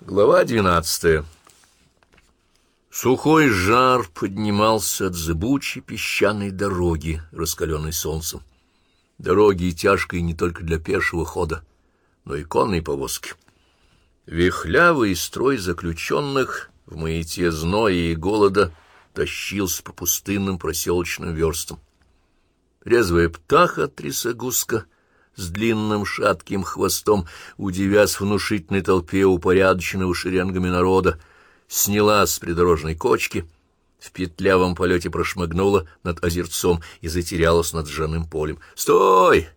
Глава двенадцатая Сухой жар поднимался от зыбучей песчаной дороги, раскаленной солнцем. Дороги тяжкой не только для пешего хода, но и конной повозки. Вихлявый строй заключенных в маяте зноя и голода тащился по пустынным проселочным верстам. Резвая птаха трясогузка — с длинным шатким хвостом, удивясь внушительной толпе упорядоченного шеренгами народа, сняла с придорожной кочки, в петлявом полете прошмыгнула над озерцом и затерялась над жженым полем. «Стой!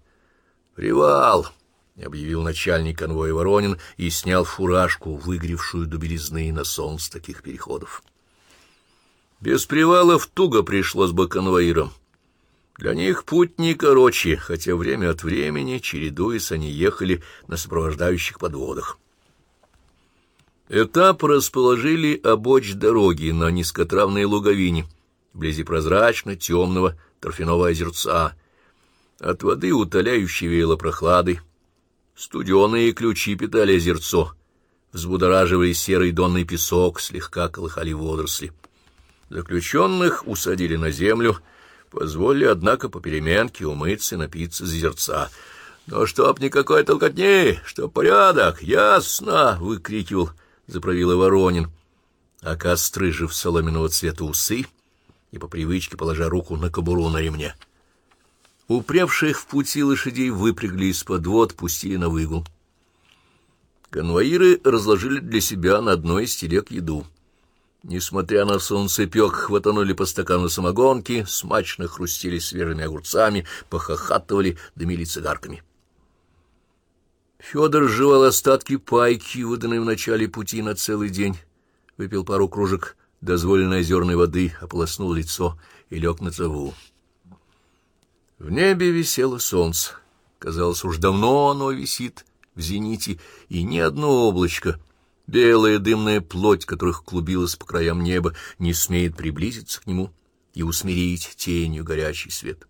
Привал!» — объявил начальник конвоя Воронин и снял фуражку, выгревшую до белизны на солнце таких переходов. Без привалов туго пришлось бы конвоирам. Для них путь не короче, хотя время от времени, чередуясь, они ехали на сопровождающих подводах. Этап расположили обочь дороги на низкотравной луговине, вблизи прозрачно-темного торфяного озерца. От воды утоляющей веяло прохладой. Студеные ключи питали озерцо, взбудораживая серый донный песок, слегка колыхали водоросли. Заключенных усадили на землю — Позволили, однако, по переменке умыться и напиться зерца. «Но чтоб никакой толкотни, чтоб порядок, ясно!» — выкрикивал, заправила Воронин. А Кострыжев соломенного цвета усы и по привычке положа руку на кобуру на ремне. Упревших в пути лошадей выпрягли из подвод, пустили на выгул. Конвоиры разложили для себя на одной из телег еду. Несмотря на солнцепек, хватанули по стакану самогонки, смачно хрустили свежими огурцами, похохатывали, дымили цигарками. Федор жевал остатки пайки, выданной в начале пути на целый день, выпил пару кружек дозволенной озерной воды, ополоснул лицо и лег на траву. В небе висело солнце. Казалось, уж давно оно висит в зените, и ни одно облачко — Белая дымная плоть, которых клубилась по краям неба, не смеет приблизиться к нему и усмирить тенью горячий свет.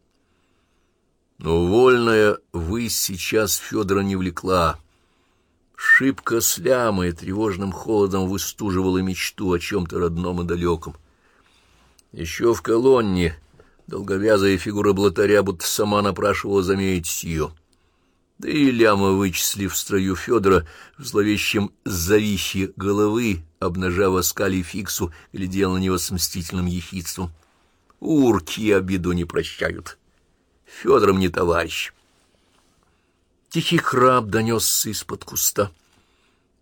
Но вольная высь сейчас Федора не влекла. Шибко слямая тревожным холодом выстуживала мечту о чем-то родном и далеком. Еще в колонне долговязая фигура блатаря будто сама напрашивала заметить ее — да и ляма вычислив строю Федора в зловещем завихе головы, обнажав оскали фиксу, глядел на него с мстительным ехидством. Урки обиду не прощают. Федором не товарищ. Тихий храп донесся из-под куста.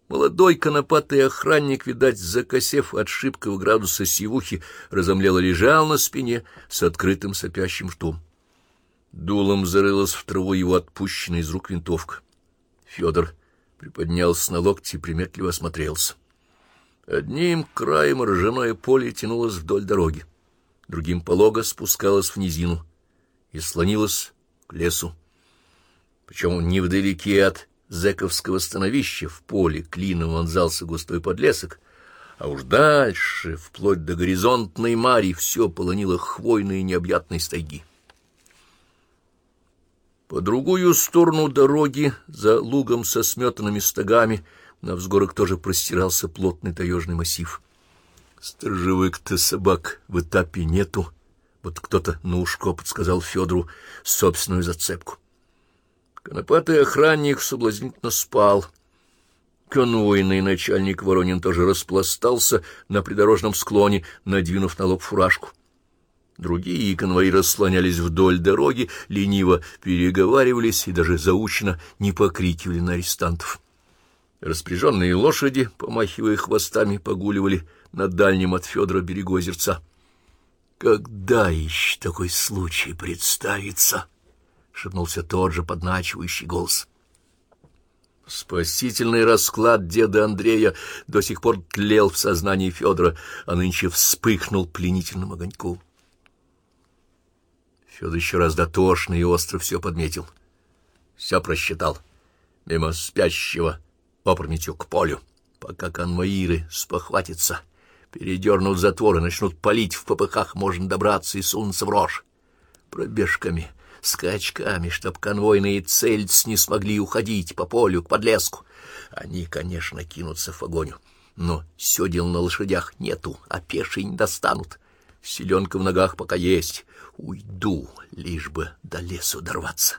Молодой конопатый охранник, видать, закосев от шибкого градуса сивухи, разомлело лежал на спине с открытым сопящим ртом. Дулом зарылась в траву его отпущенная из рук винтовка. Федор приподнялся на локти и приметливо осмотрелся. Одним краем ржаное поле тянулось вдоль дороги, другим полого спускалось в низину и слонилось к лесу. Причем невдалеке от зэковского становища в поле клином вонзался густой подлесок, а уж дальше, вплоть до горизонтной мари, все полонило хвойной необъятной стайги. По другую сторону дороги, за лугом со сметанными стогами, на взгорок тоже простирался плотный таежный массив. Сторожевых-то собак в этапе нету. Вот кто-то на ушко подсказал Федору собственную зацепку. Конопатый охранник соблазнительно спал. Конвойный начальник Воронин тоже распластался на придорожном склоне, надвинув на лоб фуражку. Другие конвоиры слонялись вдоль дороги, лениво переговаривались и даже заучно не покрикивали на арестантов. Распряженные лошади, помахивая хвостами, погуливали на дальнем от Федора берегу озерца. «Когда еще такой случай представится?» — шепнулся тот же подначивающий голос. Спасительный расклад деда Андрея до сих пор тлел в сознании Федора, а нынче вспыхнул пленительным огоньком. Федор еще раз дотошно и остро все подметил. Все просчитал. Мимо спящего опрометью к полю, пока конвоиры спохватятся, передернут затворы, начнут палить в попыхах, можно добраться и сунуться в рожь. Пробежками, скачками, чтоб конвойные цельц не смогли уходить по полю к подлеску. Они, конечно, кинутся в погоню, но сёдел на лошадях нету, а пешие не достанут. Селенка в ногах пока есть. Уйду, лишь бы до лесу дорваться.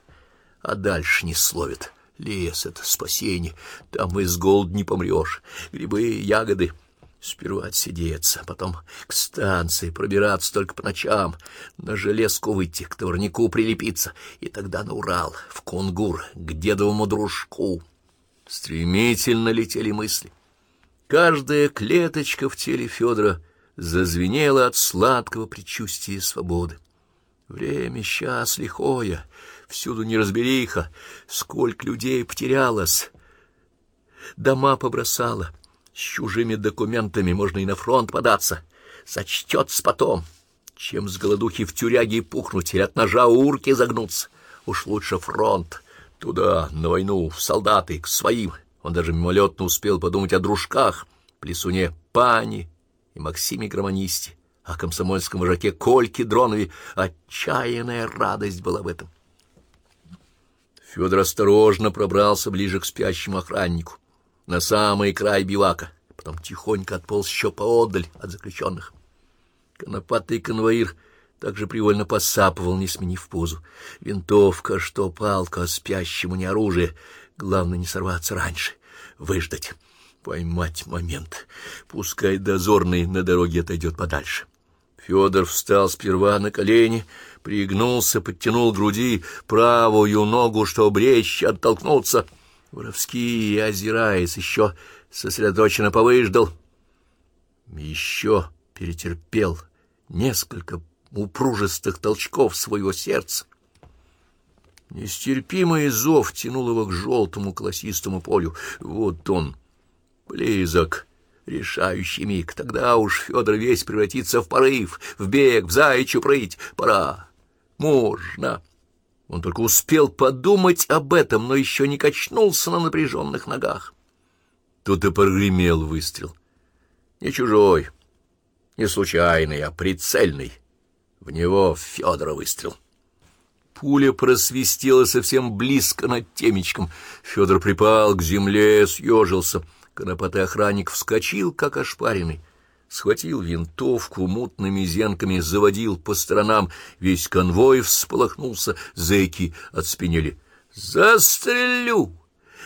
А дальше не словит. Лес — это спасение. Там из голода не помрешь. Грибы, ягоды. Сперва отсидеться, потом к станции пробираться только по ночам, на железку выйти, к товарнику прилепиться, и тогда на Урал, в Кунгур, к дедовому дружку. Стремительно летели мысли. Каждая клеточка в теле Федора зазвенела от сладкого предчувствия свободы. Время сейчас лихое, всюду неразбериха, сколько людей потерялось, дома побросала, с чужими документами можно и на фронт податься, зачтется потом, чем с голодухи в тюряге пухнуть или от ножа урки загнуться. Уж лучше фронт, туда, на войну, в солдаты, к своим. Он даже мимолетно успел подумать о дружках, плесуне Пани и Максиме Громанисте о комсомольском вожаке Кольке Дронове. Отчаянная радость была в этом. Федор осторожно пробрался ближе к спящему охраннику, на самый край бивака, потом тихонько отполз еще поодаль от заключенных. Конопатый конвоир также привольно посапывал, не сменив позу. Винтовка, что палка, спящему не оружие. Главное не сорваться раньше, выждать, поймать момент. Пускай дозорный на дороге отойдет подальше. Федор встал сперва на колени, пригнулся, подтянул груди правую ногу, чтобы резче оттолкнуться. Воровский, озираясь, еще сосредоточенно повыждал. Еще перетерпел несколько упружистых толчков своего сердца. Нестерпимый зов тянул его к желтому колосистому полю. Вот он, близок решающий миг. Тогда уж Федор весь превратится в порыв, в бег, в заячью прыть. Пора. Можно. Он только успел подумать об этом, но еще не качнулся на напряженных ногах. Тут и прогремел выстрел. Не чужой, не случайный, а прицельный. В него Федора выстрел. Пуля просвистела совсем близко над темечком. Федор припал к земле, съежился — Конопатый охранник вскочил, как ошпаренный, схватил винтовку, мутными зенками заводил по сторонам, весь конвой всполохнулся, зэки отспенели. «Застрелю!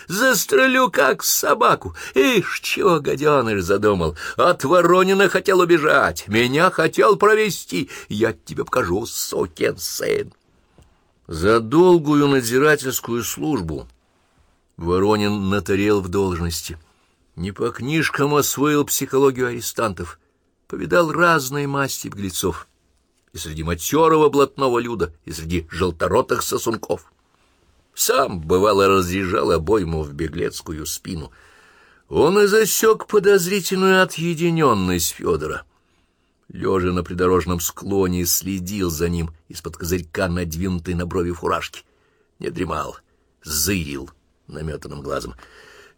Застрелю, как собаку! Ишь, чего гаденыш задумал! От Воронина хотел убежать, меня хотел провести, я тебе покажу, сукин сын!» За долгую надзирательскую службу Воронин натарел в должности — не по книжкам освоил психологию арестантов, повидал разные масти беглецов, и среди матерого блатного люда, и среди желторотых сосунков. Сам, бывало, разъезжал обойму в беглецкую спину. Он и засек подозрительную отъединенность Федора. Лежа на придорожном склоне, следил за ним из-под козырька, надвинутой на брови фуражки. Не дремал, зырил наметанным глазом —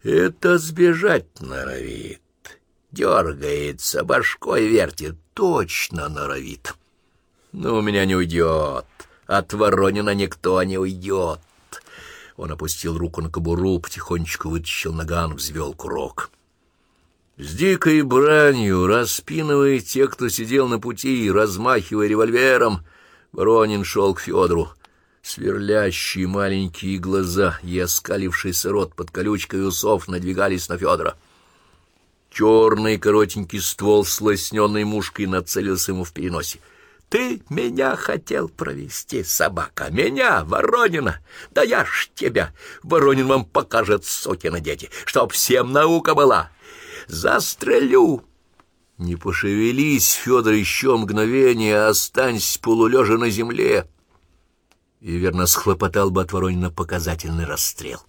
это сбежать норовит. Дергается, башкой вертит, точно норовит. Но у меня не уйдет. От Воронина никто не уйдет. Он опустил руку на кобуру, потихонечку вытащил наган, взвел курок. С дикой бранью, распинывая тех, кто сидел на пути, размахивая револьвером, Воронин шел к Федору. Сверлящие маленькие глаза и оскалившийся рот под колючкой усов надвигались на Федора. Черный коротенький ствол с лосненной мушкой нацелился ему в переносе. «Ты меня хотел провести, собака, меня, Воронина! Да я ж тебя! Воронин вам покажет, сукина дети, чтоб всем наука была! Застрелю!» Не пошевелись, Федор, еще мгновение, останься полулежа на земле и, верно, схлопотал бы от Воронина показательный расстрел.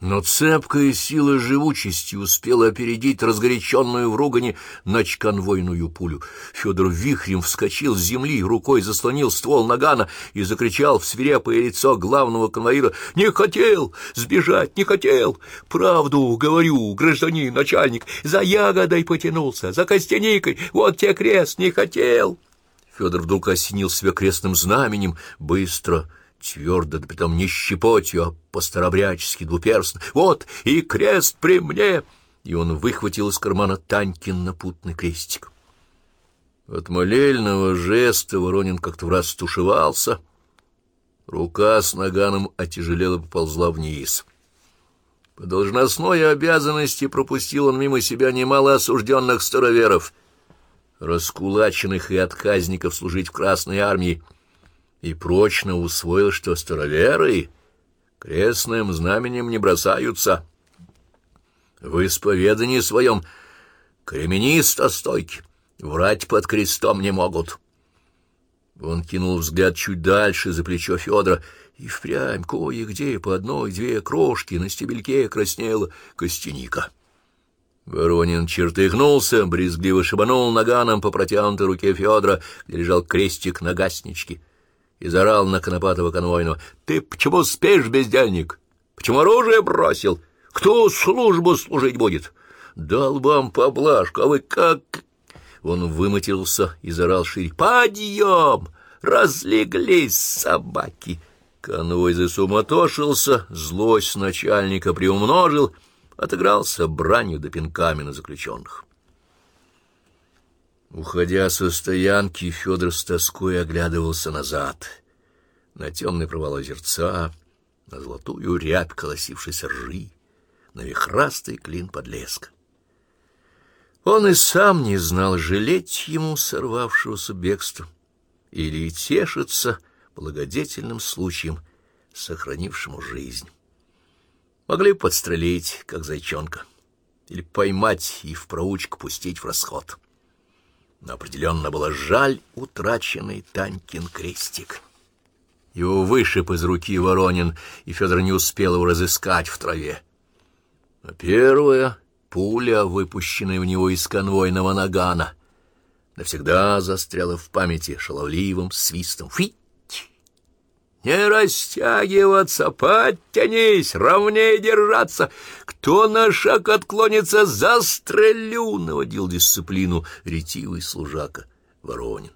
Но цепкая сила живучести успела опередить разгоряченную в ругане ночконвойную пулю. Федор вихрем вскочил с земли, рукой заслонил ствол нагана и закричал в свирепое лицо главного конвоира «Не хотел! Сбежать не хотел! Правду говорю, гражданин начальник, за ягодой потянулся, за костяникой, вот те крест, не хотел!» Федор вдруг осенил себя крестным знаменем, быстро, твердо, да притом не щепотью, а по-старобрячески двуперстно. «Вот и крест при мне!» И он выхватил из кармана Танькин напутный крестик. От молельного жеста Воронин как-то в раз стушевался. Рука с наганом отяжелела поползла вниз. По должностной обязанности пропустил он мимо себя немало осужденных староверов — раскулаченных и отказников служить в Красной армии, и прочно усвоил, что староверы крестным знаменем не бросаются. В исповедании своем кременисто стойки, врать под крестом не могут. Он кинул взгляд чуть дальше, за плечо Федора, и впрямь кое-где по одной-две крошки на стебельке краснела костяника. Воронин чертыхнулся, брезгливо шибанул наганом по протянутой руке Федора, где лежал крестик на гасничке, и заорал на Конопатого конвойного. — Ты почему спишь, бездельник? Почему оружие бросил? Кто службу служить будет? Дал вам поблажку, а вы как... Он выматерился и заорал шире. — Подъем! Разлеглись собаки! Конвой засуматошился, злость начальника приумножил — отыгрался бранью да пинками на заключенных. Уходя со стоянки, Федор с тоской оглядывался назад, на темный провал озерца, на золотую рябь колосившейся ржи, на вихрастый клин подлеска. Он и сам не знал, жалеть ему сорвавшегося бегства или тешиться благодетельным случаем, сохранившему жизнь. Могли подстрелить, как зайчонка, или поймать и в проучку пустить в расход. Но определенно было жаль утраченный Танькин крестик. Его вышиб из руки Воронин, и Федор не успел его разыскать в траве. А первая пуля, выпущенная в него из конвойного нагана, навсегда застряла в памяти шаловливым свистом. Фи! Не растягиваться, подтянись, ровнее держаться. Кто на шаг отклонится, застрелю, наводил дисциплину ретивый служака Воронин.